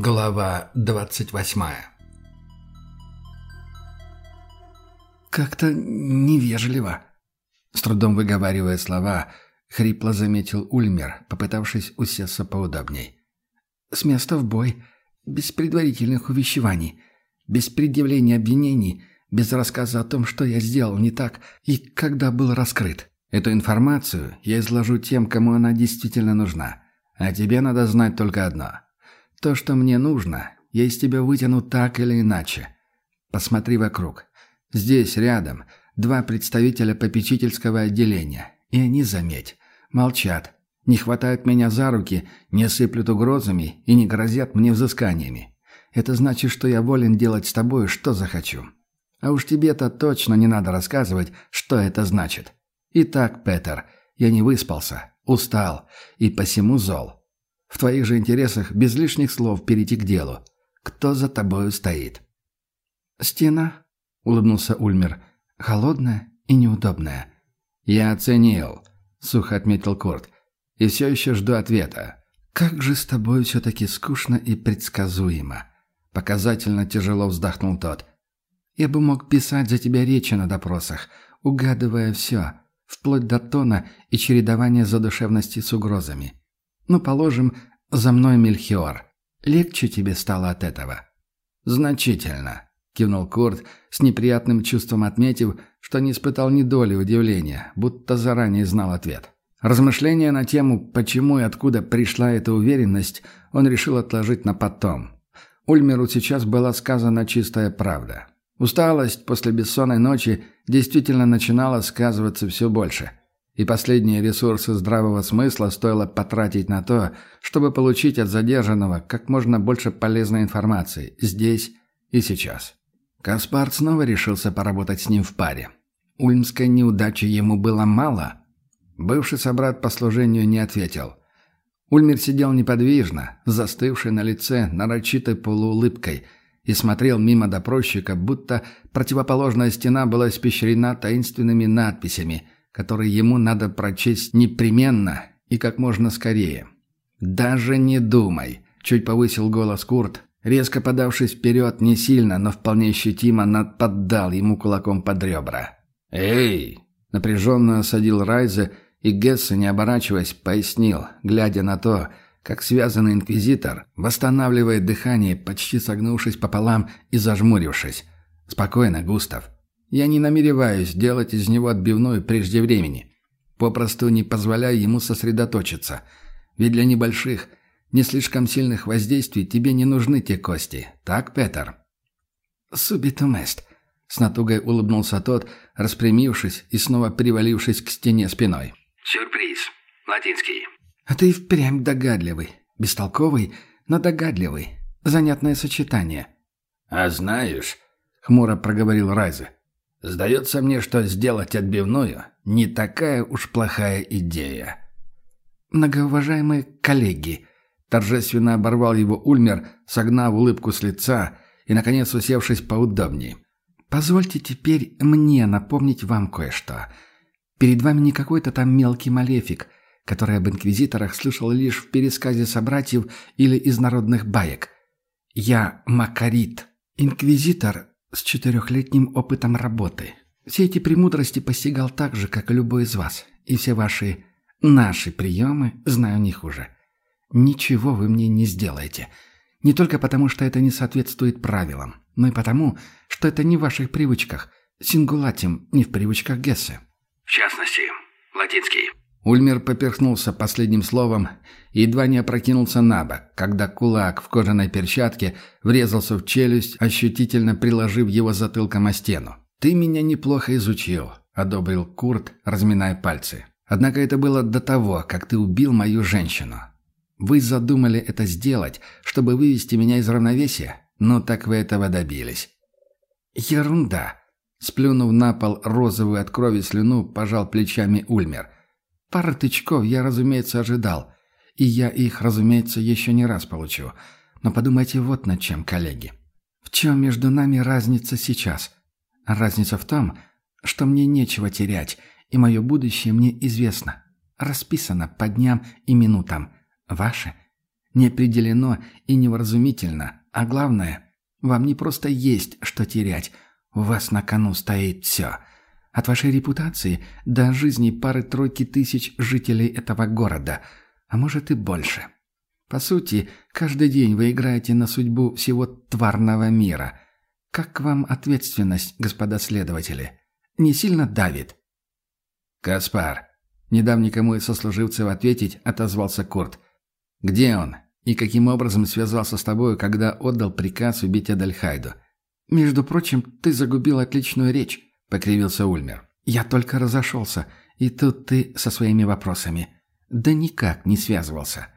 Глава двадцать восьмая «Как-то невежливо», — с трудом выговаривая слова, хрипло заметил Ульмер, попытавшись усесться поудобней. «С места в бой, без предварительных увещеваний, без предъявления обвинений, без рассказа о том, что я сделал не так и когда был раскрыт. Эту информацию я изложу тем, кому она действительно нужна. А тебе надо знать только одно. То, что мне нужно, я из тебя вытяну так или иначе. Посмотри вокруг. Здесь, рядом, два представителя попечительского отделения. И они, заметь, молчат. Не хватают меня за руки, не сыплют угрозами и не грозят мне взысканиями. Это значит, что я волен делать с тобой, что захочу. А уж тебе-то точно не надо рассказывать, что это значит. Итак, Петер, я не выспался, устал и посему зол. В твоих же интересах без лишних слов перейти к делу. Кто за тобою стоит?» «Стена», — улыбнулся Ульмер, — «холодная и неудобная». «Я оценил», — сухо отметил Курт, — «и все еще жду ответа». «Как же с тобой все-таки скучно и предсказуемо», — показательно тяжело вздохнул тот. «Я бы мог писать за тебя речи на допросах, угадывая все, вплоть до тона и чередования задушевности с угрозами. Ну, положим, за мной Мельхиор. Легче тебе стало от этого?» «Значительно», — кивнул Курт, с неприятным чувством отметив, что не испытал ни доли удивления, будто заранее знал ответ. Размышления на тему, почему и откуда пришла эта уверенность, он решил отложить на потом. Ульмеру сейчас была сказана чистая правда. Усталость после бессонной ночи действительно начинала сказываться все больше. И последние ресурсы здравого смысла стоило потратить на то, чтобы получить от задержанного как можно больше полезной информации здесь и сейчас. Каспар снова решился поработать с ним в паре. Ульмской неудачи ему было мало. Бывший собрат по служению не ответил. Ульмер сидел неподвижно, застывший на лице нарочитой полуулыбкой – и смотрел мимо допросчика, будто противоположная стена была испещрена таинственными надписями, которые ему надо прочесть непременно и как можно скорее. «Даже не думай», — чуть повысил голос Курт, резко подавшись вперед не сильно, но вполне ощутимо надподдал ему кулаком под ребра. «Эй!» — напряженно осадил Райзе, и Гессе, не оборачиваясь, пояснил, глядя на то, как связанный инквизитор восстанавливает дыхание, почти согнувшись пополам и зажмурившись. «Спокойно, Густав. Я не намереваюсь делать из него отбивную прежде времени. Попросту не позволяю ему сосредоточиться. Ведь для небольших, не слишком сильных воздействий тебе не нужны те кости. Так, Петер?» «Субитум эст», — с натугой улыбнулся тот, распрямившись и снова привалившись к стене спиной. «Сюрприз. Латинский. А ты впрямь догадливый. Бестолковый, но догадливый. Занятное сочетание. А знаешь, хмуро проговорил Райзе, сдается мне, что сделать отбивную не такая уж плохая идея. Многоуважаемые коллеги, торжественно оборвал его Ульмер, согнав улыбку с лица и, наконец, усевшись поудобнее. «Позвольте теперь мне напомнить вам кое-что. Перед вами не какой-то там мелкий малефик, который об инквизиторах слышал лишь в пересказе собратьев или из народных баек. Я Макарит, инквизитор с четырехлетним опытом работы. Все эти премудрости постигал так же, как и любой из вас, и все ваши «наши» приемы знаю не хуже. Ничего вы мне не сделаете. Не только потому, что это не соответствует правилам, но и потому, что это не в ваших привычках. Сингулатим не в привычках Гессе. В частности, латинский. Ульмер поперхнулся последним словом и едва не опрокинулся на бок, когда кулак в кожаной перчатке врезался в челюсть, ощутительно приложив его затылком о стену. «Ты меня неплохо изучил», — одобрил Курт, разминая пальцы. «Однако это было до того, как ты убил мою женщину. Вы задумали это сделать, чтобы вывести меня из равновесия? Ну так вы этого добились». «Ерунда», — сплюнув на пол розовую от крови слюну, пожал плечами Ульмер — Пара тычков я, разумеется, ожидал. И я их, разумеется, еще не раз получу. Но подумайте вот над чем, коллеги. В чем между нами разница сейчас? Разница в том, что мне нечего терять, и мое будущее мне известно. Расписано по дням и минутам. Ваше? не определено и невразумительно, а главное, вам не просто есть что терять, у вас на кону стоит все. От вашей репутации до жизни пары-тройки тысяч жителей этого города, а может и больше. По сути, каждый день вы играете на судьбу всего тварного мира. Как вам ответственность, господа следователи? Не сильно давит?» «Каспар», — не дав никому из сослуживцев ответить, отозвался Курт. «Где он? И каким образом связался с тобой, когда отдал приказ убить Адальхайду?» «Между прочим, ты загубил отличную речь», — покривился Ульмер. «Я только разошелся, и тут ты со своими вопросами». «Да никак не связывался.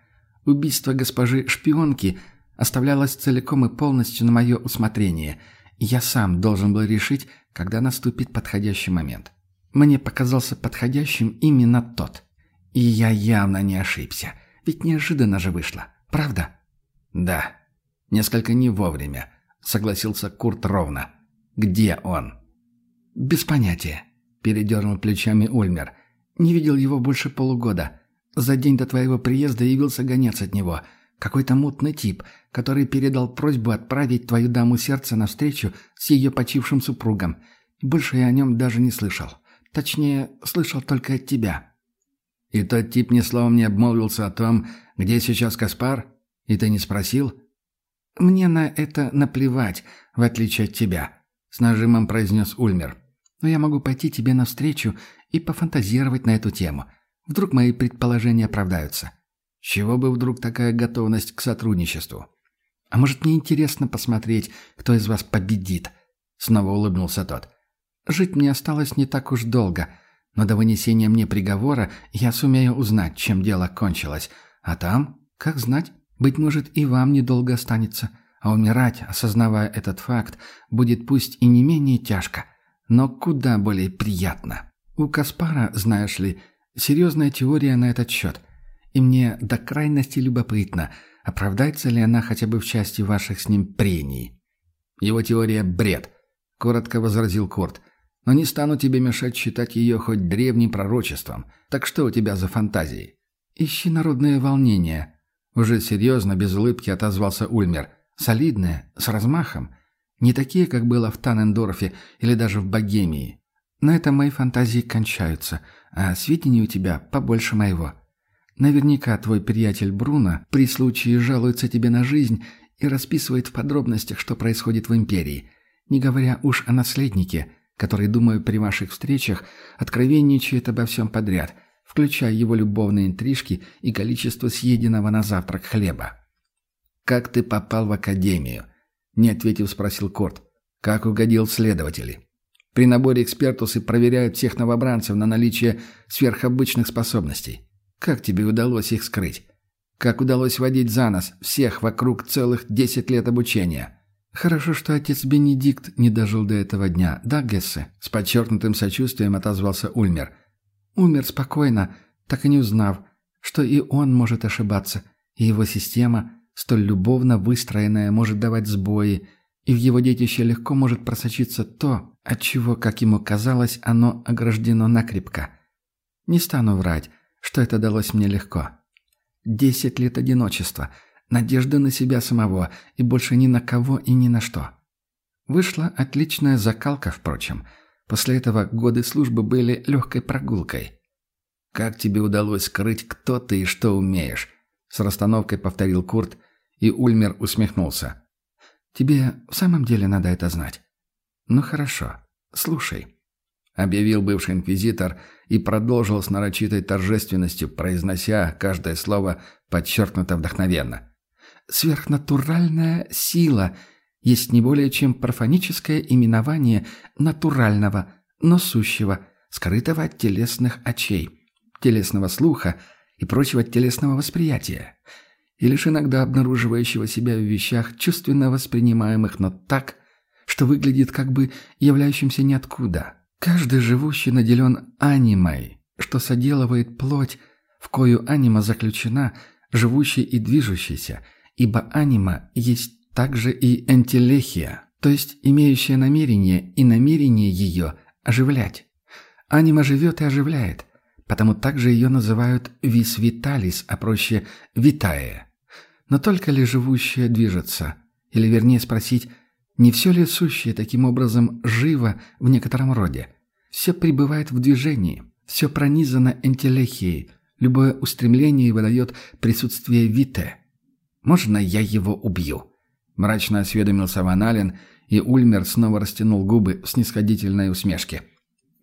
Убийство госпожи шпионки оставлялось целиком и полностью на мое усмотрение. Я сам должен был решить, когда наступит подходящий момент. Мне показался подходящим именно тот. И я явно не ошибся. Ведь неожиданно же вышло. Правда? Да. Несколько не вовремя, согласился Курт ровно. Где он? Без понятия. Передернул плечами Ульмер. Не видел его больше полугода. За день до твоего приезда явился гонец от него. Какой-то мутный тип, который передал просьбу отправить твою даму сердца на встречу с ее почившим супругом. Больше я о нем даже не слышал. Точнее, слышал только от тебя». «И тот тип ни словом не обмолвился о том, где сейчас Каспар? И ты не спросил?» «Мне на это наплевать, в отличие от тебя», — с нажимом произнес Ульмер. «Но я могу пойти тебе навстречу и пофантазировать на эту тему. Вдруг мои предположения оправдаются. Чего бы вдруг такая готовность к сотрудничеству? А может, мне интересно посмотреть, кто из вас победит?» Снова улыбнулся тот. «Жить мне осталось не так уж долго, но до вынесения мне приговора я сумею узнать, чем дело кончилось. А там, как знать, быть может, и вам недолго останется. А умирать, осознавая этот факт, будет пусть и не менее тяжко, но куда более приятно. У Каспара, знаешь ли, Серьезная теория на этот счет. И мне до крайности любопытно, оправдается ли она хотя бы в части ваших с ним прений. Его теория – бред, коротко возразил Корт. Но не стану тебе мешать считать ее хоть древним пророчеством. Так что у тебя за фантазии? Ищи народное волнение. Уже серьезно, без улыбки отозвался Ульмер. Солидное, с размахом. Не такие, как было в Танендорфе или даже в Богемии. На этом мои фантазии кончаются, а сведений у тебя побольше моего. Наверняка твой приятель Бруно при случае жалуется тебе на жизнь и расписывает в подробностях, что происходит в Империи, не говоря уж о наследнике, который, думаю, при ваших встречах откровенничает обо всем подряд, включая его любовные интрижки и количество съеденного на завтрак хлеба. «Как ты попал в Академию?» – не ответив, спросил Корт. «Как угодил следователи?» При наборе экспертусы проверяют всех новобранцев на наличие сверхобычных способностей. Как тебе удалось их скрыть? Как удалось водить за нос всех вокруг целых десять лет обучения? Хорошо, что отец Бенедикт не дожил до этого дня, да, Гессе? С подчеркнутым сочувствием отозвался Ульмер. Умер спокойно, так и не узнав, что и он может ошибаться, и его система, столь любовно выстроенная, может давать сбои, и в его детище легко может просочиться то, от чего, как ему казалось, оно ограждено накрепко. Не стану врать, что это далось мне легко. Десять лет одиночества, надежды на себя самого и больше ни на кого и ни на что. Вышла отличная закалка, впрочем. После этого годы службы были легкой прогулкой. «Как тебе удалось скрыть, кто ты и что умеешь?» С расстановкой повторил Курт, и Ульмер усмехнулся. Тебе в самом деле надо это знать. Ну хорошо, слушай. Объявил бывший инквизитор и продолжил с нарочитой торжественностью, произнося каждое слово подчеркнуто вдохновенно. «Сверхнатуральная сила есть не более чем профаническое именование натурального, но сущего, скрытого от телесных очей, телесного слуха и прочего телесного восприятия и лишь иногда обнаруживающего себя в вещах, чувственно воспринимаемых, но так, что выглядит как бы являющимся ниоткуда. Каждый живущий наделен анимой, что соделывает плоть, в кою анима заключена, живущей и движущейся, ибо анима есть также и энтелехия, то есть имеющая намерение и намерение ее оживлять. Анима живет и оживляет, потому также ее называют вис виталис, а проще витая. Но только ли живущее движется? Или вернее спросить, не все ли сущее таким образом живо в некотором роде? Все пребывает в движении, все пронизано энтелехией, любое устремление выдает присутствие Вите. «Можно я его убью?» Мрачно осведомился Ваналин, и Ульмер снова растянул губы в снисходительной усмешке.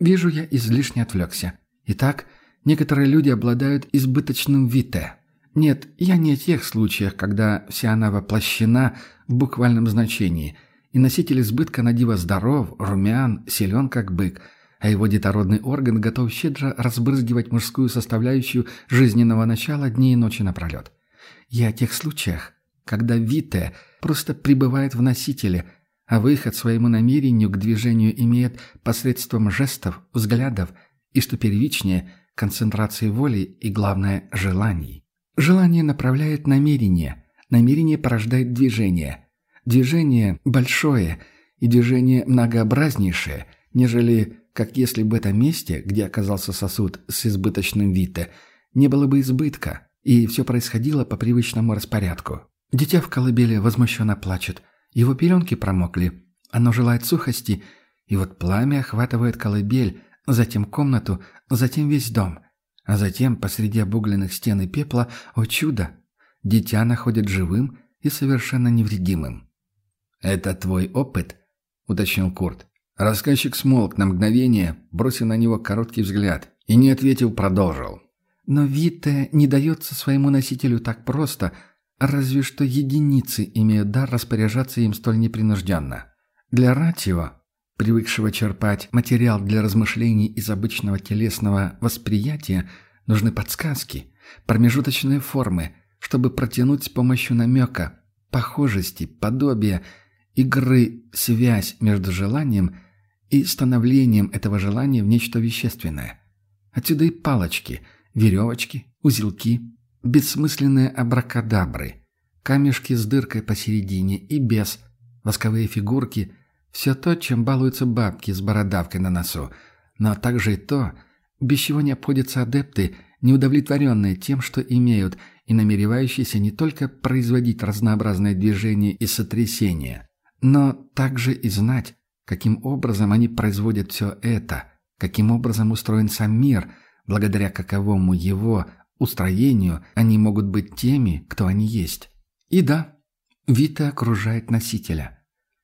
«Вижу, я излишне отвлекся. Итак, некоторые люди обладают избыточным Вите. Нет, я не о тех случаях, когда вся она воплощена в буквальном значении, и носитель избытка на диво здоров, румян, силен как бык, а его детородный орган готов щедро разбрызгивать мужскую составляющую жизненного начала дни и ночи напролет. Я о тех случаях, когда Вите просто пребывает в носителе, а выход своему намерению к движению имеет посредством жестов, взглядов и, что первичнее, концентрации воли и, главное, желаний. Желание направляет намерение, намерение порождает движение. Движение большое и движение многообразнейшее, нежели как если бы в этом месте, где оказался сосуд с избыточным Вите, не было бы избытка, и все происходило по привычному распорядку. Дитя в колыбели возмущенно плачет. Его пеленки промокли. Оно желает сухости, и вот пламя охватывает колыбель, затем комнату, затем весь дом. А затем посреди обугленных стен и пепла, о чудо, дитя находит живым и совершенно невредимым. «Это твой опыт?» — уточнил Курт. Рассказчик смолк на мгновение, бросив на него короткий взгляд, и не ответил, продолжил. Но Витте не дается своему носителю так просто, разве что единицы имеют дар распоряжаться им столь непринужденно. Для Ратио, привыкшего черпать материал для размышлений из обычного телесного восприятия, нужны подсказки, промежуточные формы, чтобы протянуть с помощью намека, похожести, подобия, игры, связь между желанием и становлением этого желания в нечто вещественное. Отсюда и палочки – веревочки, узелки, бессмысленные абракадабры, камешки с дыркой посередине и без, восковые фигурки, все то, чем балуются бабки с бородавкой на носу, но также и то, без чего не обходятся адепты, неудовлетворенные тем, что имеют, и намеревающиеся не только производить разнообразные движения и сотрясения, но также и знать, каким образом они производят все это, каким образом устроен сам мир – благодаря каковому его устроению они могут быть теми, кто они есть. И да, Вита окружает носителя.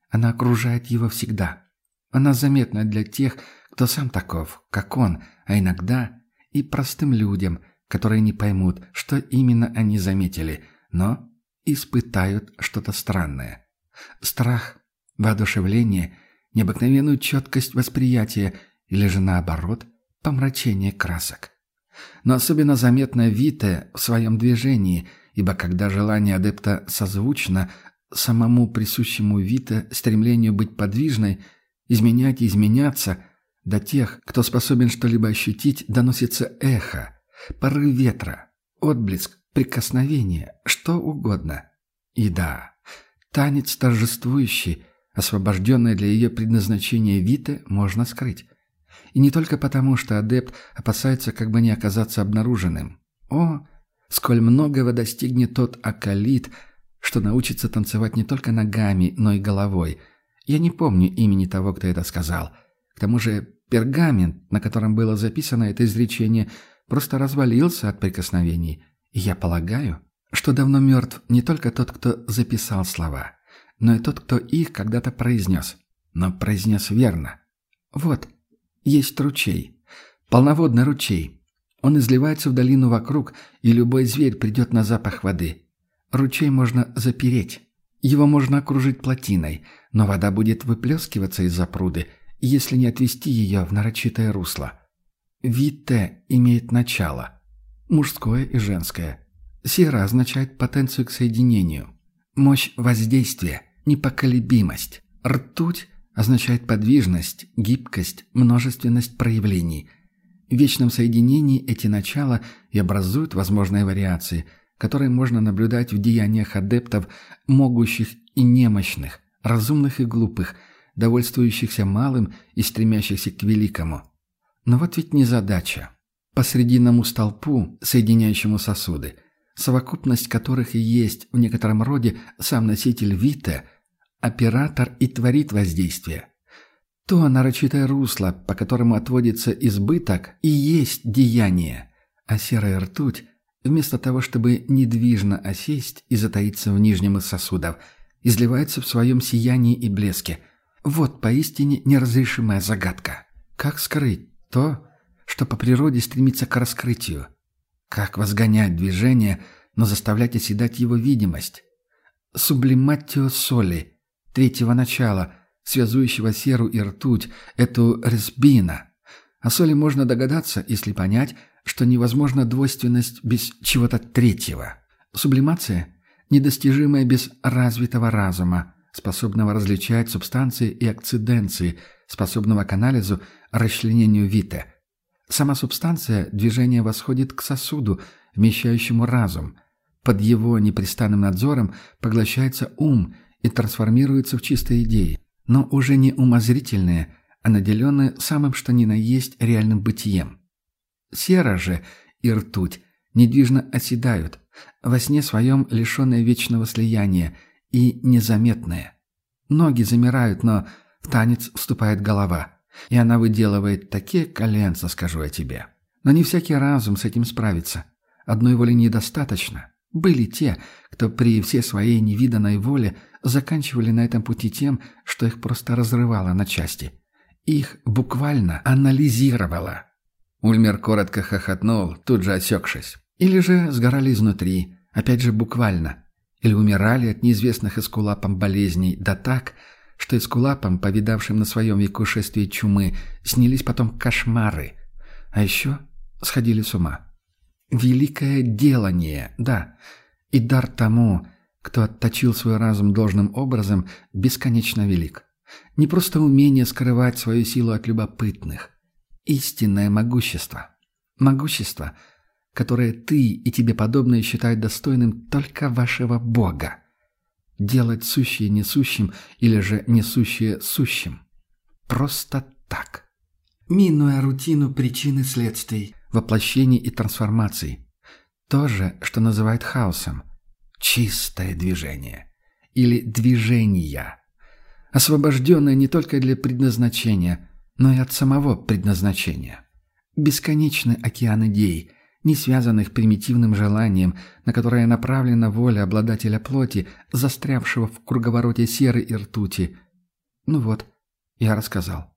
Она окружает его всегда. Она заметна для тех, кто сам таков, как он, а иногда и простым людям, которые не поймут, что именно они заметили, но испытают что-то странное. Страх, воодушевление, необыкновенную четкость восприятия или же наоборот – помрачение красок. Но особенно заметно Вите в своем движении, ибо когда желание адепта созвучно самому присущему Вите стремлению быть подвижной, изменять и изменяться, до тех, кто способен что-либо ощутить, доносится эхо, порыв ветра, отблеск, прикосновение, что угодно. И да, танец торжествующий, освобожденный для ее предназначения Вите, можно скрыть. И не только потому, что адепт опасается как бы не оказаться обнаруженным. О, сколь многого достигнет тот акалит, что научится танцевать не только ногами, но и головой. Я не помню имени того, кто это сказал. К тому же пергамент, на котором было записано это изречение, просто развалился от прикосновений. И я полагаю, что давно мертв не только тот, кто записал слова, но и тот, кто их когда-то произнес. Но произнес верно. Вот, есть ручей. Полноводный ручей. Он изливается в долину вокруг, и любой зверь придет на запах воды. Ручей можно запереть. Его можно окружить плотиной, но вода будет выплескиваться из-за пруды, если не отвести ее в нарочитое русло. Витте имеет начало. Мужское и женское. Сера означает потенцию к соединению. Мощь воздействия, непоколебимость. Ртуть означает подвижность, гибкость, множественность проявлений. В вечном соединении эти начала и образуют возможные вариации, которые можно наблюдать в деяниях адептов, могущих и немощных, разумных и глупых, довольствующихся малым и стремящихся к великому. Но вот ведь не задача. По срединному столпу, соединяющему сосуды, совокупность которых и есть в некотором роде сам носитель Вита, оператор и творит воздействие. То нарочитое русло, по которому отводится избыток, и есть деяние, а серая ртуть, вместо того, чтобы недвижно осесть и затаиться в нижнем из сосудов, изливается в своем сиянии и блеске. Вот поистине неразрешимая загадка. Как скрыть то, что по природе стремится к раскрытию? Как возгонять движение, но заставлять оседать его видимость? Сублиматио соли, третьего начала, связующего серу и ртуть, эту резбина. О соли можно догадаться, если понять, что невозможна двойственность без чего-то третьего. Сублимация – недостижимая без развитого разума, способного различать субстанции и акциденции, способного к анализу, расчленению вита – Сама субстанция движения восходит к сосуду, вмещающему разум. Под его непрестанным надзором поглощается ум и трансформируется в чистые идеи, но уже не умозрительные, а наделенные самым что ни на есть реальным бытием. Сера же и ртуть недвижно оседают, во сне своем лишенные вечного слияния и незаметные. Ноги замирают, но в танец вступает голова – и она выделывает такие коленца, скажу я тебе. Но не всякий разум с этим справится. Одной воли недостаточно. Были те, кто при всей своей невиданной воле заканчивали на этом пути тем, что их просто разрывало на части. Их буквально анализировало. Ульмер коротко хохотнул, тут же осекшись. Или же сгорали изнутри, опять же буквально. Или умирали от неизвестных эскулапам болезней, да так, что эскулапам, повидавшим на своем веку шествие чумы, снились потом кошмары. А еще сходили с ума. Великое делание, да. И дар тому, кто отточил свой разум должным образом, бесконечно велик. Не просто умение скрывать свою силу от любопытных. Истинное могущество. Могущество, которое ты и тебе подобные считают достойным только вашего Бога. Делать сущее несущим или же несущее сущим. Просто так. Минуя рутину причин и следствий, воплощений и трансформаций. То же, что называют хаосом. Чистое движение. Или движения. Освобожденное не только для предназначения, но и от самого предназначения. Бесконечный океан идей, не связанных примитивным желанием, на которое направлена воля обладателя плоти, застрявшего в круговороте серы и ртути. Ну вот, я рассказал.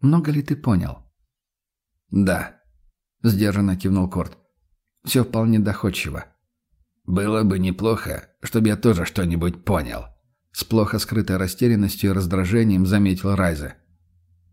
Много ли ты понял? Да, сдержанно кивнул Корт. Все вполне доходчиво. Было бы неплохо, чтобы я тоже что-нибудь понял. С плохо скрытой растерянностью и раздражением заметил Райзе.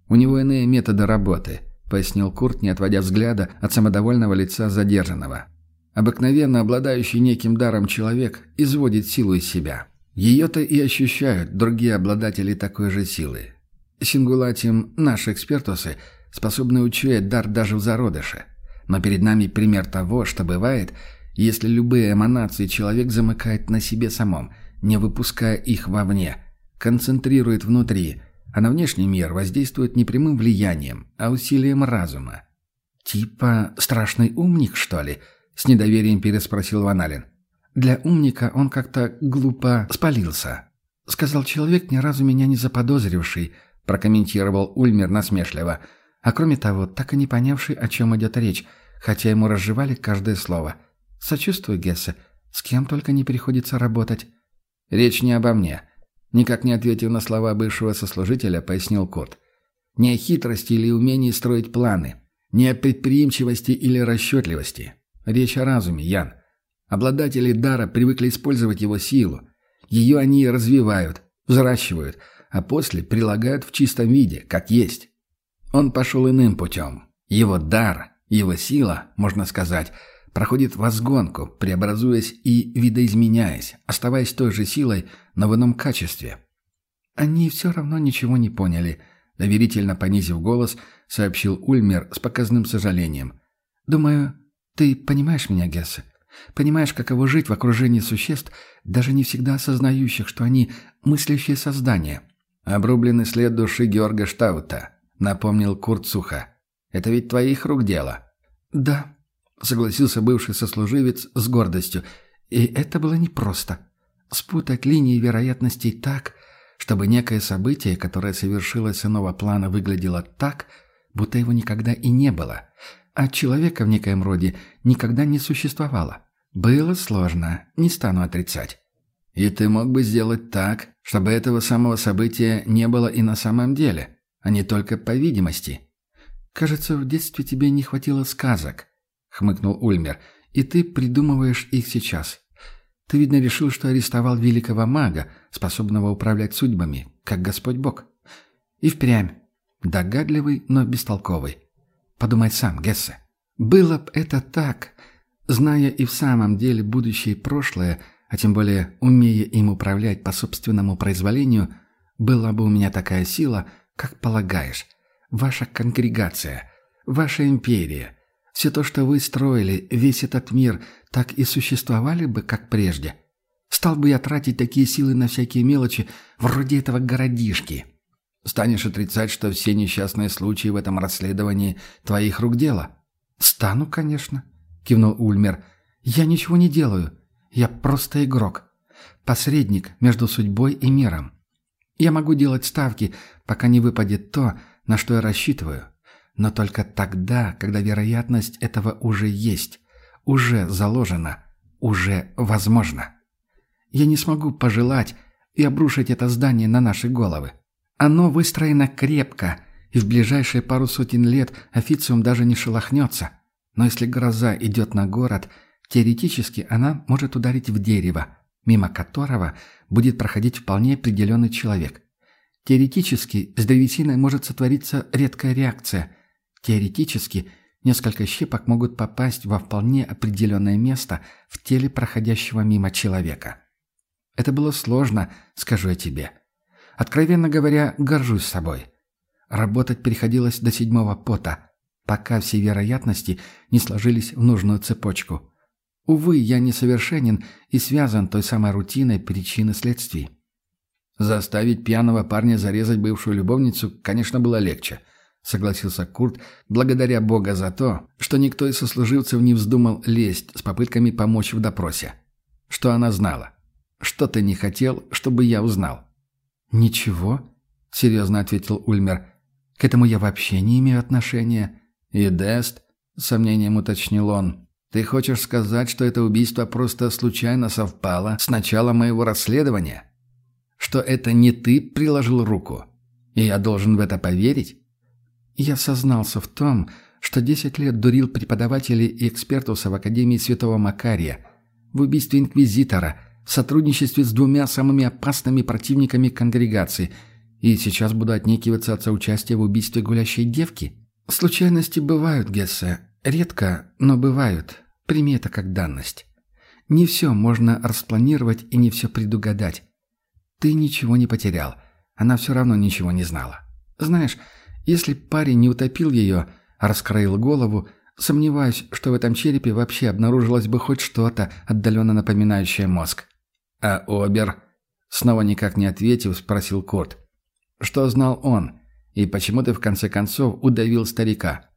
У него иные методы работы –— пояснил Курт, не отводя взгляда от самодовольного лица задержанного. «Обыкновенно обладающий неким даром человек изводит силу из себя. Ее-то и ощущают другие обладатели такой же силы. Сингулатим наши экспертусы способны учуять дар даже в зародыше. Но перед нами пример того, что бывает, если любые эманации человек замыкает на себе самом, не выпуская их вовне, концентрирует внутри – а на внешний мир воздействует не прямым влиянием, а усилием разума. «Типа страшный умник, что ли?» — с недоверием переспросил Ваналин. «Для умника он как-то глупо спалился», — сказал человек, ни разу меня не заподозривший, — прокомментировал Ульмер насмешливо. А кроме того, так и не понявший, о чем идет речь, хотя ему разжевали каждое слово. «Сочувствую, Гессе. С кем только не приходится работать». «Речь не обо мне», Никак не ответив на слова бывшего сослужителя, пояснил Кот. Не о хитрости или умении строить планы. Не о предприимчивости или расчетливости. Речь о разуме, Ян. Обладатели дара привыкли использовать его силу. Ее они развивают, взращивают, а после прилагают в чистом виде, как есть. Он пошел иным путем. Его дар, его сила, можно сказать, проходит возгонку, преобразуясь и видоизменяясь, оставаясь той же силой, но в ином качестве. Они все равно ничего не поняли, доверительно понизив голос, сообщил Ульмер с показным сожалением. «Думаю, ты понимаешь меня, Гессе? Понимаешь, каково жить в окружении существ, даже не всегда осознающих, что они мыслящие создания?» «Обрубленный след души Георга Штаута», — напомнил Курт. «Это ведь твоих рук дело». «Да», — согласился бывший сослуживец с гордостью. «И это было непросто. Спутать линии вероятностей так, чтобы некое событие, которое совершилось иного плана, выглядело так, будто его никогда и не было, а человека в некоем роде никогда не существовало. Было сложно, не стану отрицать. И ты мог бы сделать так, чтобы этого самого события не было и на самом деле, а не только по видимости. «Кажется, в детстве тебе не хватило сказок», — хмыкнул Ульмер, — «и ты придумываешь их сейчас. Ты, видно, решил, что арестовал великого мага, способного управлять судьбами, как Господь Бог. И впрямь. Догадливый, но бестолковый. Подумай сам, Гессе. Было б это так, зная и в самом деле будущее и прошлое, а тем более умея им управлять по собственному произволению, была бы у меня такая сила, как полагаешь. Ваша конгрегация, ваша империя, все то, что вы строили, весь этот мир, так и существовали бы, как прежде. Стал бы я тратить такие силы на всякие мелочи, вроде этого городишки. Станешь отрицать, что все несчастные случаи в этом расследовании твоих рук дело? Стану, конечно, кивнул Ульмер. Я ничего не делаю. Я просто игрок. Посредник между судьбой и миром. Я могу делать ставки, пока не выпадет то, на что я рассчитываю но только тогда, когда вероятность этого уже есть, уже заложена, уже возможно. Я не смогу пожелать и обрушить это здание на наши головы. Оно выстроено крепко, и в ближайшие пару сотен лет официум даже не шелохнется. Но если гроза идет на город, теоретически она может ударить в дерево, мимо которого будет проходить вполне определенный человек. Теоретически с древесиной может сотвориться редкая реакция, Теоретически, несколько щепок могут попасть во вполне определенное место в теле проходящего мимо человека. Это было сложно, скажу я тебе. Откровенно говоря, горжусь собой. Работать приходилось до седьмого пота, пока все вероятности не сложились в нужную цепочку. Увы, я несовершенен и связан той самой рутиной причины следствий. Заставить пьяного парня зарезать бывшую любовницу, конечно, было легче – согласился Курт, благодаря Бога за то, что никто из сослуживцев не вздумал лезть с попытками помочь в допросе. Что она знала? Что ты не хотел, чтобы я узнал? «Ничего», — серьезно ответил Ульмер. «К этому я вообще не имею отношения». «И Дест?» — сомнением уточнил он. «Ты хочешь сказать, что это убийство просто случайно совпало с началом моего расследования? Что это не ты приложил руку? И я должен в это поверить?» Я сознался в том, что 10 лет дурил преподавателей и экспертуса в Академии Святого Макария, в убийстве инквизитора, в сотрудничестве с двумя самыми опасными противниками конгрегации, и сейчас буду отнекиваться от соучастия в убийстве гулящей девки? Случайности бывают, Гессе. Редко, но бывают. Прими это как данность. Не все можно распланировать и не все предугадать. Ты ничего не потерял. Она все равно ничего не знала. Знаешь, если парень не утопил ее, а раскроил голову, сомневаюсь, что в этом черепе вообще обнаружилось бы хоть что-то, отдаленно напоминающее мозг. «А Обер?» Снова никак не ответив, спросил Корт. «Что знал он? И почему ты в конце концов удавил старика?»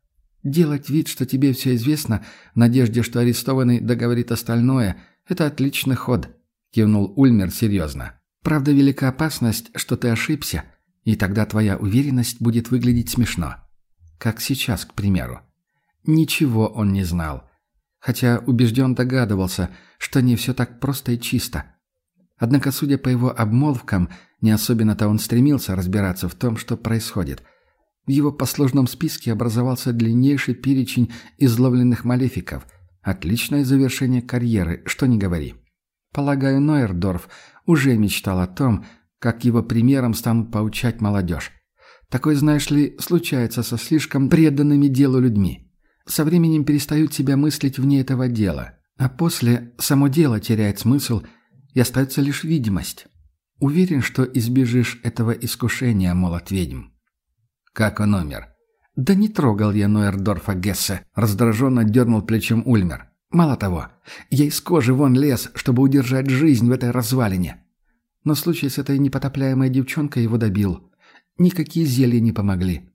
«Делать вид, что тебе все известно, в надежде, что арестованный договорит остальное, это отличный ход», — кивнул Ульмер серьезно. «Правда, велика опасность, что ты ошибся, и тогда твоя уверенность будет выглядеть смешно. Как сейчас, к примеру. Ничего он не знал. Хотя убежден догадывался, что не все так просто и чисто. Однако, судя по его обмолвкам, не особенно-то он стремился разбираться в том, что происходит. В его послужном списке образовался длиннейший перечень изловленных малефиков. Отличное завершение карьеры, что не говори. Полагаю, Нойердорф уже мечтал о том, как его примером станут поучать молодежь. Такое, знаешь ли, случается со слишком преданными делу людьми. Со временем перестают себя мыслить вне этого дела, а после само дело теряет смысл и остается лишь видимость. Уверен, что избежишь этого искушения, молот ведьм. Как он умер? Да не трогал я Нойердорфа Гессе, раздраженно дернул плечом Ульмер. Мало того, я из кожи вон лез, чтобы удержать жизнь в этой развалине. Но случай с этой непотопляемой девчонкой его добил. Никакие зелья не помогли.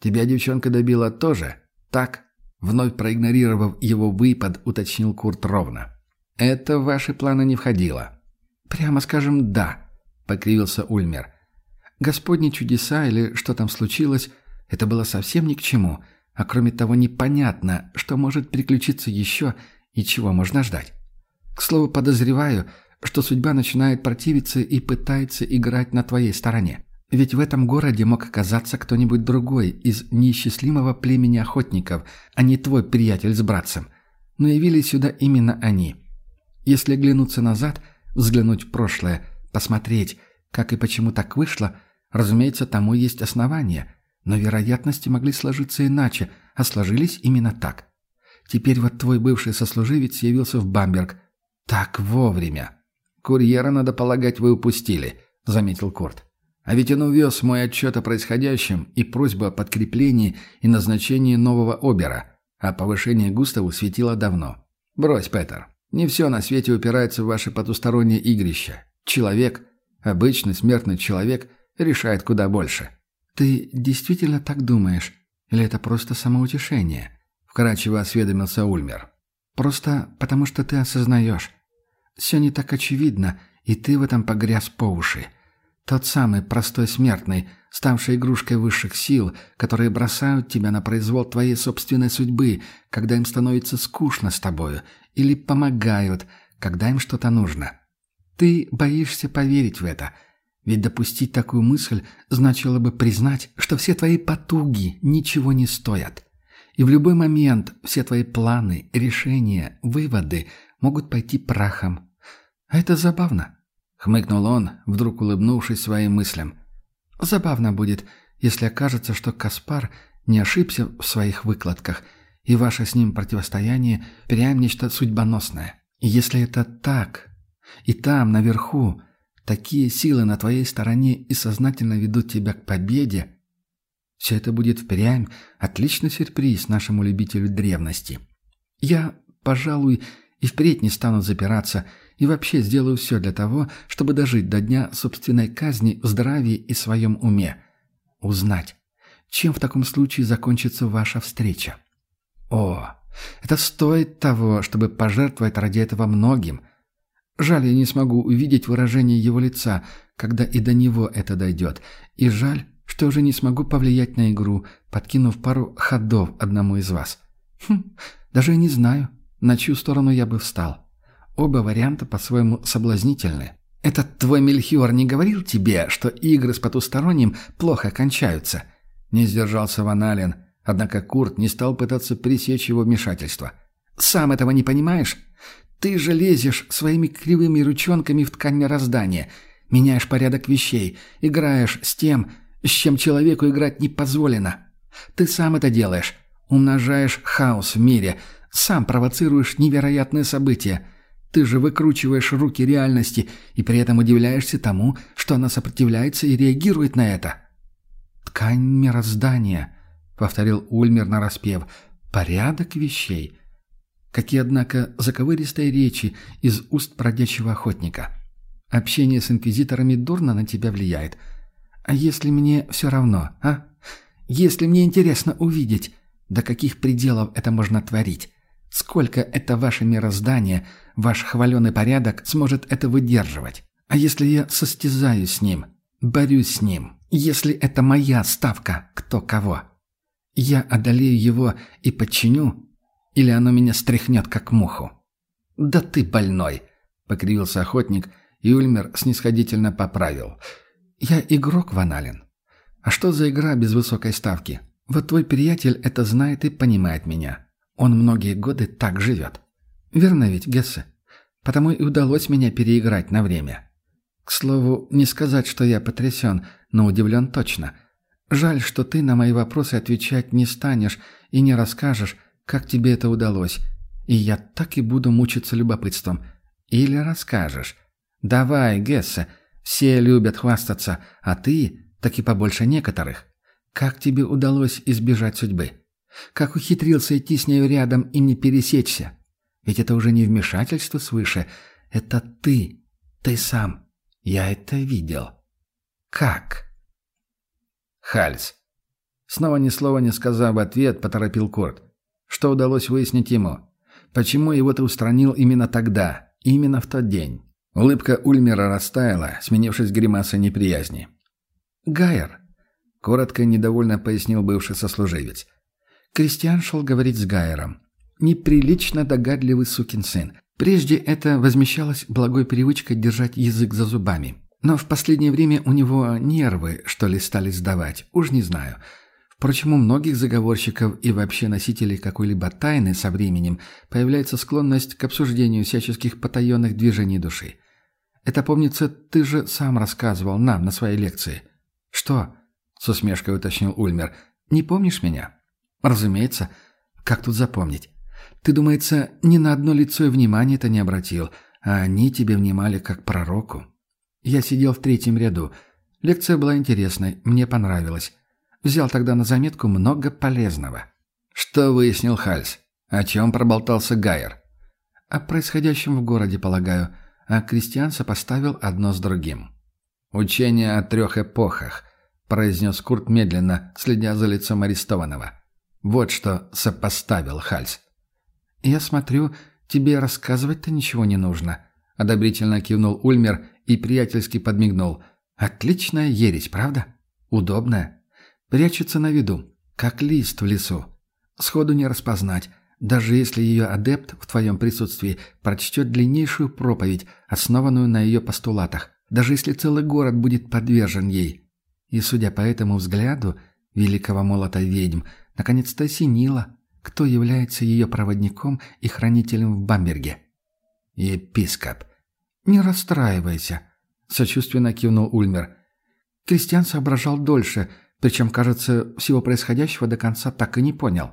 Тебя девчонка добила тоже? Так? Вновь проигнорировав его выпад, уточнил Курт ровно. «Это в ваши планы не входило». «Прямо скажем, да», — покривился Ульмер. «Господни чудеса или что там случилось, это было совсем ни к чему, а кроме того непонятно, что может приключиться еще и чего можно ждать. К слову, подозреваю, что судьба начинает противиться и пытается играть на твоей стороне. Ведь в этом городе мог оказаться кто-нибудь другой из неисчислимого племени охотников, а не твой приятель с братцем. Но явились сюда именно они. Если глянуться назад, взглянуть в прошлое, посмотреть, как и почему так вышло, разумеется, тому есть основания. Но вероятности могли сложиться иначе, а сложились именно так. Теперь вот твой бывший сослуживец явился в Бамберг. Так вовремя. «Курьера, надо полагать, вы упустили», — заметил Корт. А ведь он увез мой отчет о происходящем и просьбу о подкреплении и назначении нового обера, а повышение Густаву светило давно. Брось, Петер, не все на свете упирается в ваше потустороннее игрище. Человек, обычный смертный человек, решает куда больше. «Ты действительно так думаешь? Или это просто самоутешение?» — вкрадчиво осведомился Ульмер. «Просто потому, что ты осознаешь. Все не так очевидно, и ты в этом погряз по уши». Тот самый простой смертный, ставший игрушкой высших сил, которые бросают тебя на произвол твоей собственной судьбы, когда им становится скучно с тобою, или помогают, когда им что-то нужно. Ты боишься поверить в это, ведь допустить такую мысль значило бы признать, что все твои потуги ничего не стоят. И в любой момент все твои планы, решения, выводы могут пойти прахом. А это забавно. Хмыкнул он, вдруг улыбнувшись своим мыслям. «Забавно будет, если окажется, что Каспар не ошибся в своих выкладках, и ваше с ним противостояние прям нечто судьбоносное. И если это так, и там, наверху, такие силы на твоей стороне и сознательно ведут тебя к победе, все это будет впрямь отличный сюрприз нашему любителю древности. Я, пожалуй, и впредь не стану запираться и вообще сделаю все для того, чтобы дожить до дня собственной казни в здравии и своем уме. Узнать, чем в таком случае закончится ваша встреча. О, это стоит того, чтобы пожертвовать ради этого многим. Жаль, я не смогу увидеть выражение его лица, когда и до него это дойдет. И жаль, что уже не смогу повлиять на игру, подкинув пару ходов одному из вас. Хм, даже не знаю, на чью сторону я бы встал. Оба варианта по-своему соблазнительны. Этот твой Мельхиор не говорил тебе, что игры с потусторонним плохо кончаются?» Не сдержался Ван Ален, однако Курт не стал пытаться пресечь его вмешательство. «Сам этого не понимаешь? Ты же лезешь своими кривыми ручонками в ткань мироздания, меняешь порядок вещей, играешь с тем, с чем человеку играть не позволено. Ты сам это делаешь, умножаешь хаос в мире, сам провоцируешь невероятные события». Ты же выкручиваешь руки реальности и при этом удивляешься тому, что она сопротивляется и реагирует на это. «Ткань мироздания», — повторил Ульмер нараспев, — «порядок вещей». Какие, однако, заковыристые речи из уст бродячего охотника. Общение с инквизиторами дурно на тебя влияет. А если мне все равно, а? Если мне интересно увидеть, до каких пределов это можно творить? Сколько это ваше мироздание, ваш хваленый порядок сможет это выдерживать? А если я состязаюсь с ним, борюсь с ним, если это моя ставка, кто кого? Я одолею его и подчиню, или оно меня стряхнет, как муху? «Да ты больной!» — покривился охотник, и Ульмер снисходительно поправил. «Я игрок, Ваналин. А что за игра без высокой ставки? Вот твой приятель это знает и понимает меня. Он многие годы так живет. Верно ведь, Гессе? Потому и удалось меня переиграть на время. К слову, не сказать, что я потрясен, но удивлен точно. Жаль, что ты на мои вопросы отвечать не станешь и не расскажешь, как тебе это удалось. И я так и буду мучиться любопытством. Или расскажешь. Давай, Гессе, все любят хвастаться, а ты, так и побольше некоторых. Как тебе удалось избежать судьбы? Как ухитрился идти с нею рядом и не пересечься? Ведь это уже не вмешательство свыше. Это ты. Ты сам. Я это видел. Как? Хальс. Снова ни слова не сказав ответ, поторопил Корт. Что удалось выяснить ему? Почему его ты устранил именно тогда, именно в тот день? Улыбка Ульмера растаяла, сменившись гримасой неприязни. «Гайер», — коротко и недовольно пояснил бывший сослуживец. Кристиан шел говорить с Гайером. «Неприлично догадливый сукин сын. Прежде это возмещалось благой привычкой держать язык за зубами. Но в последнее время у него нервы, что ли, стали сдавать. Уж не знаю. Впрочем, у многих заговорщиков и вообще носителей какой-либо тайны со временем появляется склонность к обсуждению всяческих потаенных движений души. Это, помнится, ты же сам рассказывал нам на своей лекции. «Что?» — с усмешкой уточнил Ульмер. «Не помнишь меня?» «Разумеется. Как тут запомнить? Ты, думается, ни на одно лицо и внимания-то не обратил, а они тебе внимали как пророку. Я сидел в третьем ряду. Лекция была интересной, мне понравилось. Взял тогда на заметку много полезного. Что выяснил Хальс? О чем проболтался Гайер? О происходящем в городе, полагаю. А крестьян сопоставил одно с другим. «Учение о трех эпохах», — произнес Курт медленно, следя за лицом арестованного. «Вот что сопоставил Хальс». «Я смотрю, тебе рассказывать-то ничего не нужно», — одобрительно кивнул Ульмер и приятельски подмигнул. «Отличная ересь, правда? Удобная. Прячется на виду, как лист в лесу. Сходу не распознать, даже если ее адепт в твоем присутствии прочтет длиннейшую проповедь, основанную на ее постулатах, даже если целый город будет подвержен ей. И, судя по этому взгляду, великого молота ведьм, наконец-то осенило, кто является ее проводником и хранителем в Бамберге. Епископ. «Не расстраивайся», — сочувственно кивнул Ульмер. Кристиан соображал дольше — причем, кажется, всего происходящего до конца так и не понял.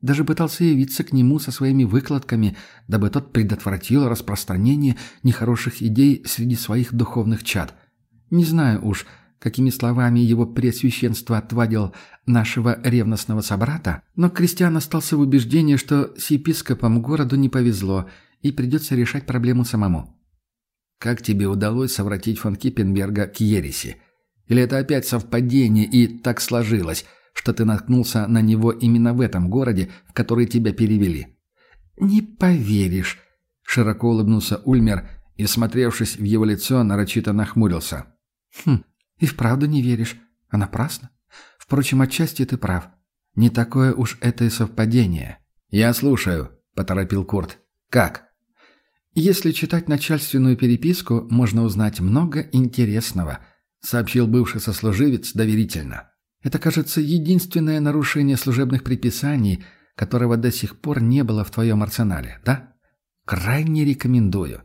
Даже пытался явиться к нему со своими выкладками, дабы тот предотвратил распространение нехороших идей среди своих духовных чад. Не знаю уж, какими словами его преосвященство отвадил нашего ревностного собрата, но Кристиан остался в убеждении, что с епископом городу не повезло, и придется решать проблему самому. «Как тебе удалось совратить фон Киппенберга к ереси?» Или это опять совпадение и так сложилось, что ты наткнулся на него именно в этом городе, в который тебя перевели?» «Не поверишь», — широко улыбнулся Ульмер и, смотревшись в его лицо, нарочито нахмурился. «Хм, и вправду не веришь, а напрасно. Впрочем, отчасти ты прав. Не такое уж это и совпадение». «Я слушаю», — поторопил Курт. «Как?» «Если читать начальственную переписку, можно узнать много интересного», — сообщил бывший сослуживец доверительно. «Это, кажется, единственное нарушение служебных предписаний, которого до сих пор не было в твоем арсенале, да? Крайне рекомендую.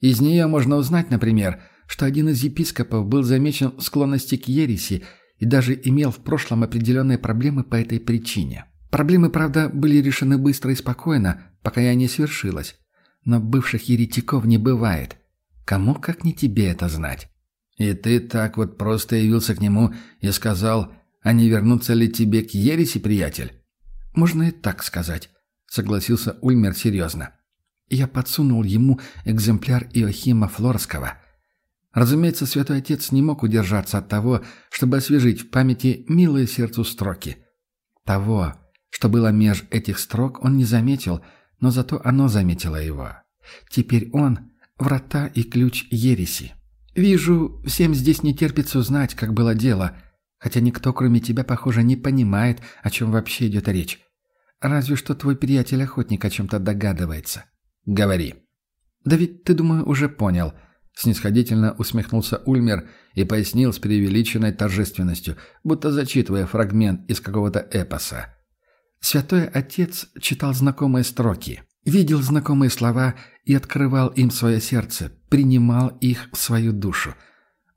Из нее можно узнать, например, что один из епископов был замечен в склонности к ереси и даже имел в прошлом определенные проблемы по этой причине. Проблемы, правда, были решены быстро и спокойно, пока я не свершилась. Но бывших еретиков не бывает. Кому, как не тебе, это знать?» «И ты так вот просто явился к нему и сказал, а не вернуться ли тебе к ереси, приятель?» «Можно и так сказать», — согласился Ульмер серьезно. Я подсунул ему экземпляр Иохима Флорского. Разумеется, святой отец не мог удержаться от того, чтобы освежить в памяти милые сердцу строки. Того, что было меж этих строк, он не заметил, но зато оно заметило его. Теперь он — врата и ключ ереси. «Вижу, всем здесь не терпится узнать, как было дело, хотя никто, кроме тебя, похоже, не понимает, о чем вообще идет речь. Разве что твой приятель-охотник о чем-то догадывается. Говори». «Да ведь ты, думаю, уже понял», — снисходительно усмехнулся Ульмер и пояснил с преувеличенной торжественностью, будто зачитывая фрагмент из какого-то эпоса. «Святой Отец читал знакомые строки». Видел знакомые слова и открывал им свое сердце, принимал их в свою душу.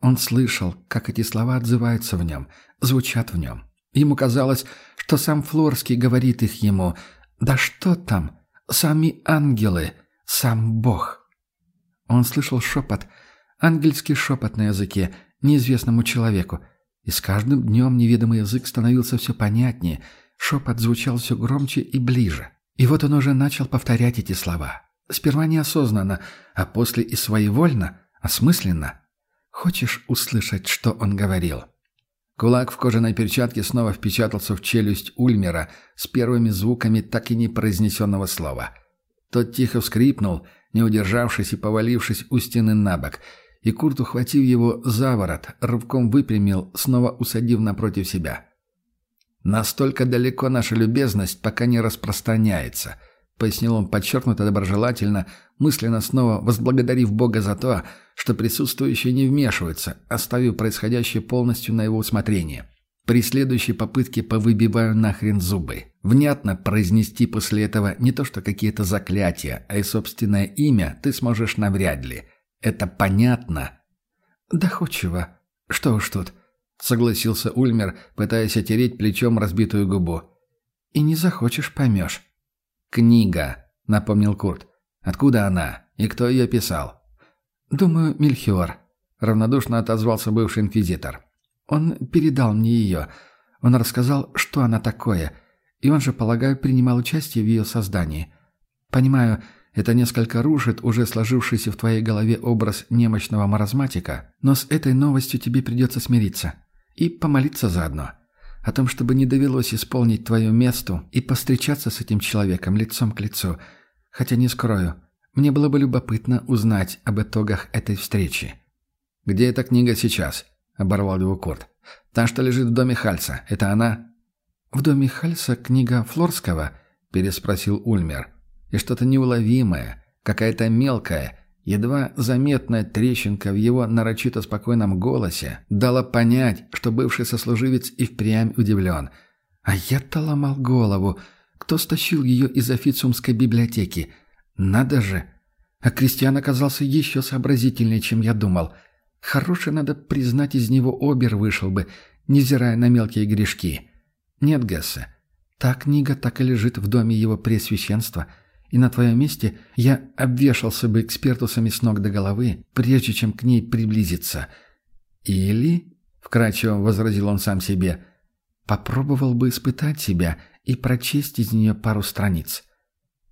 Он слышал, как эти слова отзываются в нем, звучат в нем. Ему казалось, что сам Флорский говорит их ему. Да что там? Сами ангелы, сам Бог. Он слышал шепот, ангельский шепот на языке, неизвестному человеку. И с каждым днем неведомый язык становился все понятнее, шепот звучал все громче и ближе. И вот он уже начал повторять эти слова. Сперва неосознанно, а после и своевольно, осмысленно. Хочешь услышать, что он говорил?» Кулак в кожаной перчатке снова впечатался в челюсть Ульмера с первыми звуками так и не произнесенного слова. Тот тихо вскрипнул, не удержавшись и повалившись у стены на бок, и Курт, ухватив его за ворот, рывком выпрямил, снова усадив напротив себя. «Настолько далеко наша любезность пока не распространяется», — пояснил он подчеркнуто доброжелательно, мысленно снова возблагодарив Бога за то, что присутствующие не вмешиваются, оставив происходящее полностью на его усмотрение. При следующей попытке повыбиваю нахрен зубы. Внятно произнести после этого не то что какие-то заклятия, а и собственное имя ты сможешь навряд ли. Это понятно? Доходчиво. Что уж тут. Согласился Ульмер, пытаясь отереть плечом разбитую губу. И не захочешь, поймешь. «Книга», — напомнил Курт. «Откуда она? И кто ее писал?» «Думаю, Мельхиор», — равнодушно отозвался бывший инквизитор. «Он передал мне ее. Он рассказал, что она такое. И он же, полагаю, принимал участие в ее создании. Понимаю, это несколько рушит уже сложившийся в твоей голове образ немощного маразматика, но с этой новостью тебе придется смириться. И помолиться заодно. О том, чтобы не довелось исполнить твою месту и постречаться с этим человеком лицом к лицу. Хотя не скрою, мне было бы любопытно узнать об итогах этой встречи. «Где эта книга сейчас?» — оборвал его Курт. «Та, что лежит в доме Хальца. Это она?» «В доме Хальца книга Флорского?» — переспросил Ульмер и что-то неуловимое, какая-то мелкая, едва заметная трещинка в его нарочито спокойном голосе дала понять, что бывший сослуживец и впрямь удивлен. А я-то ломал голову. Кто стащил ее из официумской библиотеки? Надо же! А Кристиан оказался еще сообразительнее, чем я думал. Хороший, надо признать, из него обер вышел бы, невзирая на мелкие грешки. Нет, Гессе, та книга так и лежит в доме его пресвященства — и на твоем месте я обвешался бы экспертусами с ног до головы, прежде чем к ней приблизиться. Или, — вкратчиво возразил он сам себе, — попробовал бы испытать себя и прочесть из нее пару страниц.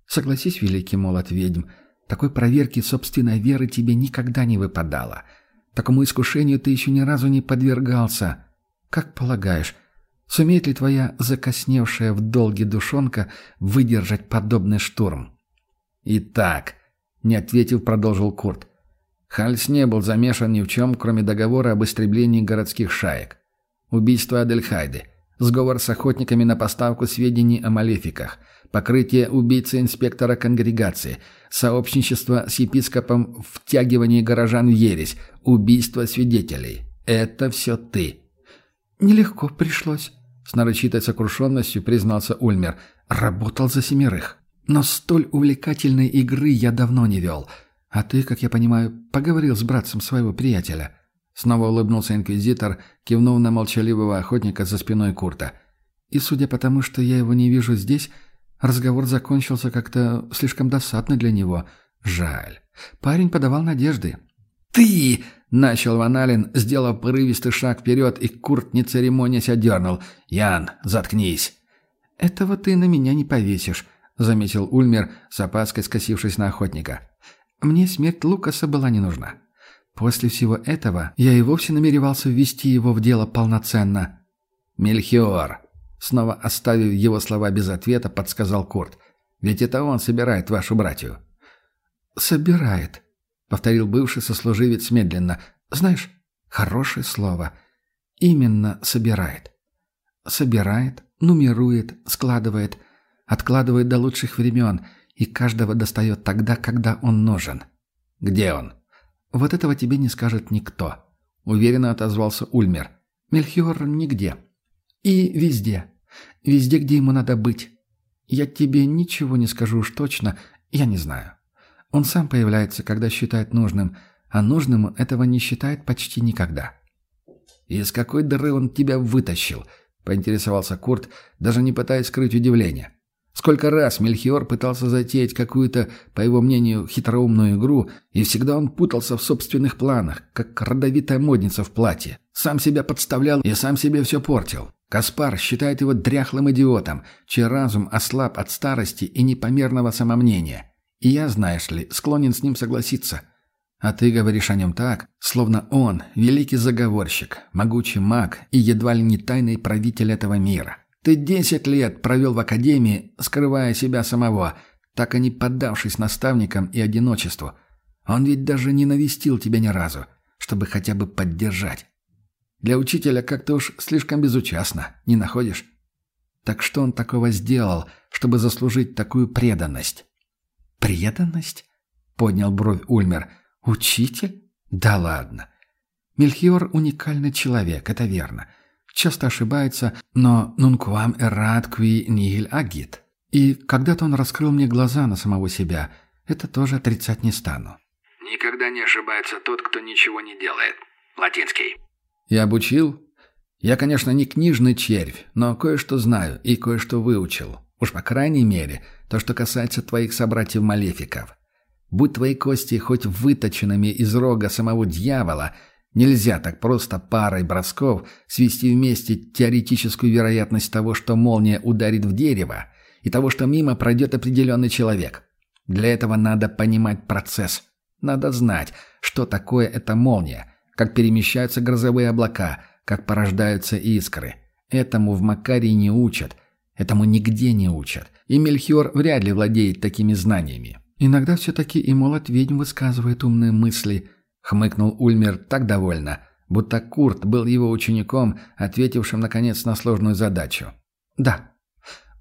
Согласись, великий молот ведьм, такой проверки собственной веры тебе никогда не выпадало. Такому искушению ты еще ни разу не подвергался. Как полагаешь, Сумеет ли твоя закосневшая в долге душонка выдержать подобный штурм? «Итак», — не ответив, продолжил Курт. Хальс не был замешан ни в чем, кроме договора об истреблении городских шаек. Убийство Адельхайды, сговор с охотниками на поставку сведений о малефиках, покрытие убийцы инспектора конгрегации, сообщничество с епископом, втягивание горожан в ересь, убийство свидетелей. Это все ты. «Нелегко пришлось», с нарочитой сокрушенностью признался Ульмер. «Работал за семерых. Но столь увлекательной игры я давно не вел. А ты, как я понимаю, поговорил с братцем своего приятеля». Снова улыбнулся инквизитор, кивнув на молчаливого охотника за спиной Курта. «И судя по тому, что я его не вижу здесь, разговор закончился как-то слишком досадно для него. Жаль. Парень подавал надежды». «Ты!» Начал Ваналин, сделав порывистый шаг вперед, и Курт, не церемонясь, одернул. «Ян, заткнись!» «Этого ты на меня не повесишь», — заметил Ульмер, с опаской скосившись на охотника. «Мне смерть Лукаса была не нужна. После всего этого я и вовсе намеревался ввести его в дело полноценно». «Мельхиор», — снова оставив его слова без ответа, подсказал Курт. «Ведь это он собирает вашу братью». «Собирает», повторил бывший сослуживец медленно. «Знаешь, хорошее слово. Именно собирает. Собирает, нумерует, складывает, откладывает до лучших времен, и каждого достает тогда, когда он нужен». «Где он?» «Вот этого тебе не скажет никто», — уверенно отозвался Ульмер. «Мельхиор нигде. И везде. Везде, где ему надо быть. Я тебе ничего не скажу уж точно, я не знаю. Он сам появляется, когда считает нужным, а нужным этого не считает почти никогда. «Из какой дыры он тебя вытащил?» — поинтересовался Курт, даже не пытаясь скрыть удивление. Сколько раз Мельхиор пытался затеять какую-то, по его мнению, хитроумную игру, и всегда он путался в собственных планах, как родовитая модница в платье. Сам себя подставлял и сам себе все портил. Каспар считает его дряхлым идиотом, чей разум ослаб от старости и непомерного самомнения. И я, знаешь ли, склонен с ним согласиться. А ты говоришь о нем так, словно он — великий заговорщик, могучий маг и едва ли не тайный правитель этого мира. Ты десять лет провел в академии, скрывая себя самого, так и не поддавшись наставникам и одиночеству. Он ведь даже не навестил тебя ни разу, чтобы хотя бы поддержать. Для учителя как-то уж слишком безучастно, не находишь? Так что он такого сделал, чтобы заслужить такую преданность? «Преданность?» — поднял бровь Ульмер. «Учитель? Да ладно. Мельхиор — уникальный человек, это верно. Часто ошибается, но «нунквам эрат кви нигель агит». И когда-то он раскрыл мне глаза на самого себя. Это тоже отрицать не стану. «Никогда не ошибается тот, кто ничего не делает». Латинский. «Я обучил?» «Я, конечно, не книжный червь, но кое-что знаю и кое-что выучил. Уж по крайней мере, то, что касается твоих собратьев-малефиков. Будь твои кости хоть выточенными из рога самого дьявола, нельзя так просто парой бросков свести вместе теоретическую вероятность того, что молния ударит в дерево, и того, что мимо пройдет определенный человек. Для этого надо понимать процесс. Надо знать, что такое эта молния, как перемещаются грозовые облака, как порождаются искры. Этому в Макарии не учат, этому нигде не учат. И Мельхиор вряд ли владеет такими знаниями. «Иногда все-таки и молот ведьм высказывает умные мысли», — хмыкнул Ульмер так довольно, будто Курт был его учеником, ответившим, наконец, на сложную задачу. «Да,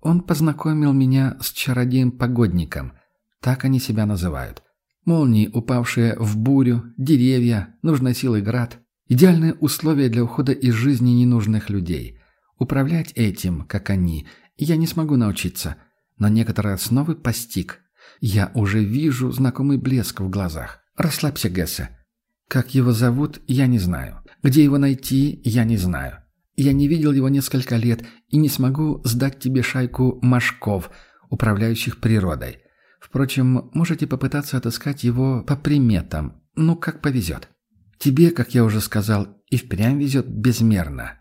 он познакомил меня с чародеем-погодником. Так они себя называют. Молнии, упавшие в бурю, деревья, нужной силы град. Идеальные условия для ухода из жизни ненужных людей. Управлять этим, как они, я не смогу научиться, но некоторые основы постиг. Я уже вижу знакомый блеск в глазах. Расслабься, Гессе. Как его зовут, я не знаю. Где его найти, я не знаю. Я не видел его несколько лет и не смогу сдать тебе шайку мошков, управляющих природой. Впрочем, можете попытаться отыскать его по приметам. Ну, как повезет. Тебе, как я уже сказал, и впрямь везет безмерно.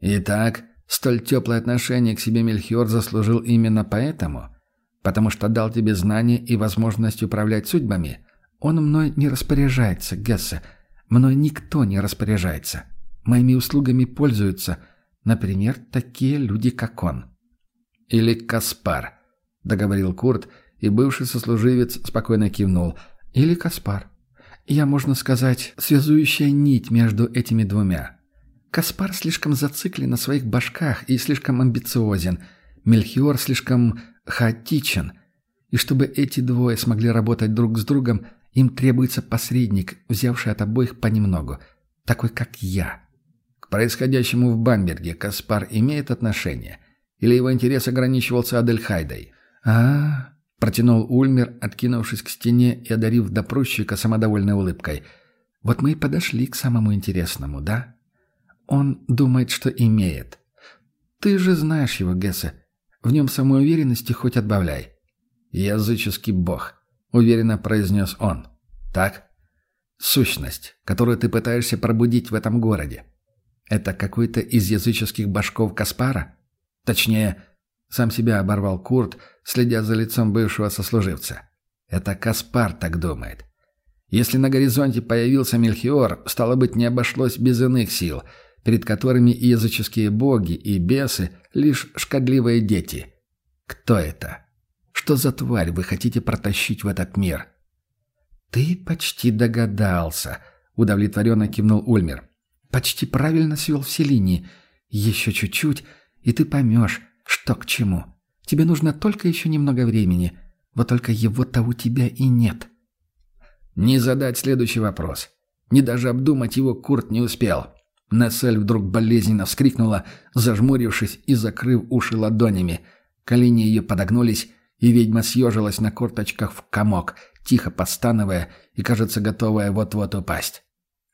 Итак, столь теплое отношение к себе Мельхиор заслужил именно поэтому? Потому что дал тебе знания и возможность управлять судьбами. Он мной не распоряжается, Гессе. Мной никто не распоряжается. Моими услугами пользуются, например, такие люди, как он. Или Каспар, договорил Курт, и бывший сослуживец спокойно кивнул. Или Каспар. Я, можно сказать, связующая нить между этими двумя. Каспар слишком зациклен на своих башках и слишком амбициозен. Мельхиор слишком хаотичен. И чтобы эти двое смогли работать друг с другом, им требуется посредник, взявший от обоих понемногу, такой как я. К происходящему в Бамберге Каспар имеет отношение? Или его интерес ограничивался Адельхайдой? а, -а, -а протянул Ульмер, откинувшись к стене и одарив допросчика самодовольной улыбкой. «Вот мы и подошли к самому интересному, да? Он думает, что имеет. Ты же знаешь его, Гессе. В нем самоуверенности хоть отбавляй. «Языческий бог», — уверенно произнес он. «Так? Сущность, которую ты пытаешься пробудить в этом городе. Это какой-то из языческих башков Каспара? Точнее, сам себя оборвал Курт, следя за лицом бывшего сослуживца. Это Каспар так думает. Если на горизонте появился Мельхиор, стало быть, не обошлось без иных сил — перед которыми и языческие боги, и бесы — лишь шкодливые дети. Кто это? Что за тварь вы хотите протащить в этот мир? «Ты почти догадался», — удовлетворенно кивнул Ульмер. «Почти правильно свел все линии. Еще чуть-чуть, и ты поймешь, что к чему. Тебе нужно только еще немного времени. Вот только его-то у тебя и нет». Не задать следующий вопрос. Не даже обдумать его Курт не успел. Нессель вдруг болезненно вскрикнула, зажмурившись и закрыв уши ладонями. Колени ее подогнулись, и ведьма съежилась на корточках в комок, тихо постановая и, кажется, готовая вот-вот упасть.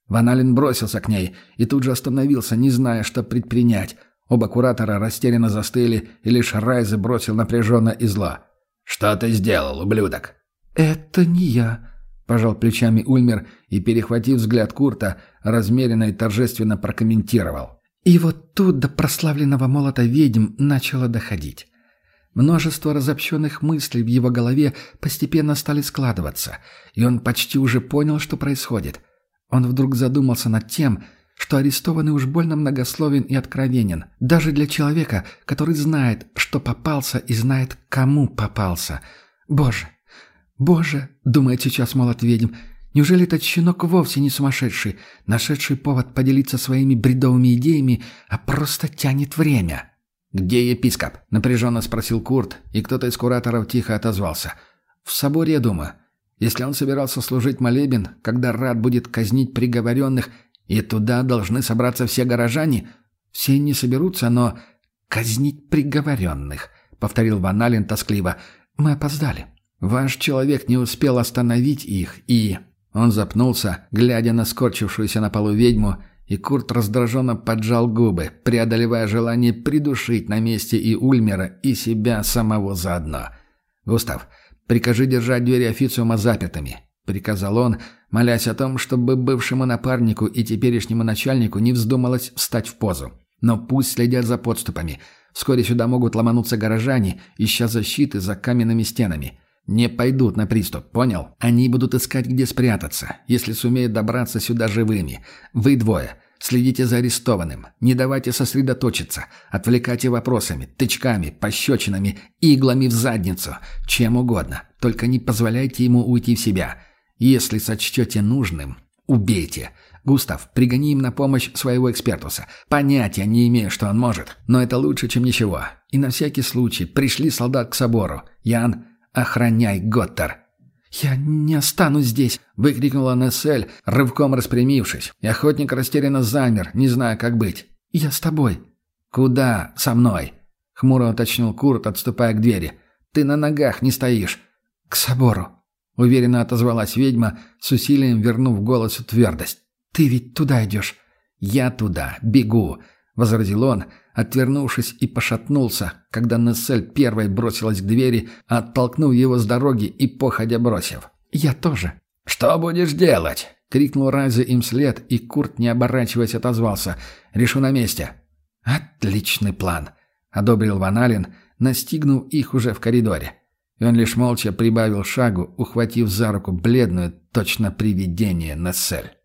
Ваналин бросился к ней и тут же остановился, не зная, что предпринять. Оба куратора растерянно застыли, и лишь Райзе бросил напряженно и зло. «Что ты сделал, ублюдок?» «Это не я», Пожал плечами Ульмер и, перехватив взгляд Курта, размеренно и торжественно прокомментировал. И вот тут до прославленного молота ведьм начало доходить. Множество разобщенных мыслей в его голове постепенно стали складываться, и он почти уже понял, что происходит. Он вдруг задумался над тем, что арестованный уж больно многословен и откровенен, даже для человека, который знает, что попался и знает, кому попался. «Боже! Боже!» — думает сейчас молот ведьм. «Неужели этот щенок вовсе не сумасшедший, нашедший повод поделиться своими бредовыми идеями, а просто тянет время?» «Где епископ?» — напряженно спросил Курт, и кто-то из кураторов тихо отозвался. «В соборе, я думаю. Если он собирался служить молебен, когда рад будет казнить приговоренных, и туда должны собраться все горожане, все не соберутся, но казнить приговоренных», — повторил Ван Ален тоскливо. «Мы опоздали. Ваш человек не успел остановить их, и...» Он запнулся, глядя на скорчившуюся на полу ведьму, и Курт раздраженно поджал губы, преодолевая желание придушить на месте и Ульмера, и себя самого заодно. «Густав, прикажи держать двери официума запертыми», — приказал он, молясь о том, чтобы бывшему напарнику и теперешнему начальнику не вздумалось встать в позу. «Но пусть следят за подступами. Вскоре сюда могут ломануться горожане, ища защиты за каменными стенами. Не пойдут на приступ, понял? Они будут искать, где спрятаться, если сумеют добраться сюда живыми. Вы двое. Следите за арестованным. Не давайте сосредоточиться. Отвлекайте вопросами, тычками, пощечинами, иглами в задницу. Чем угодно. Только не позволяйте ему уйти в себя. Если сочтете нужным, убейте. Густав, пригони им на помощь своего экспертуса. Понятия не имею, что он может, но это лучше, чем ничего. И на всякий случай пришли солдат к собору. Ян, «Охраняй, Готтер!» «Я не останусь здесь!» — выкрикнула Нессель, рывком распрямившись. И охотник растерянно замер, не зная, как быть. «Я с тобой». «Куда со мной?» — хмуро уточнил Курт, отступая к двери. «Ты на ногах не стоишь». «К собору», — уверенно отозвалась ведьма, с усилием вернув голосу твердость. «Ты ведь туда идешь». «Я туда, бегу», — возразил он, отвернувшись и пошатнулся, когда Нессель первой бросилась к двери, оттолкнув его с дороги и походя бросив. «Я тоже». «Что будешь делать?» — крикнул Райзе им след, и Курт, не оборачиваясь, отозвался. «Решу на месте». «Отличный план», — одобрил Ван Ален, настигнув их уже в коридоре. И он лишь молча прибавил шагу, ухватив за руку бледную, точно привидение Нессель.